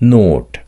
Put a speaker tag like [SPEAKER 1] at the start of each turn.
[SPEAKER 1] Note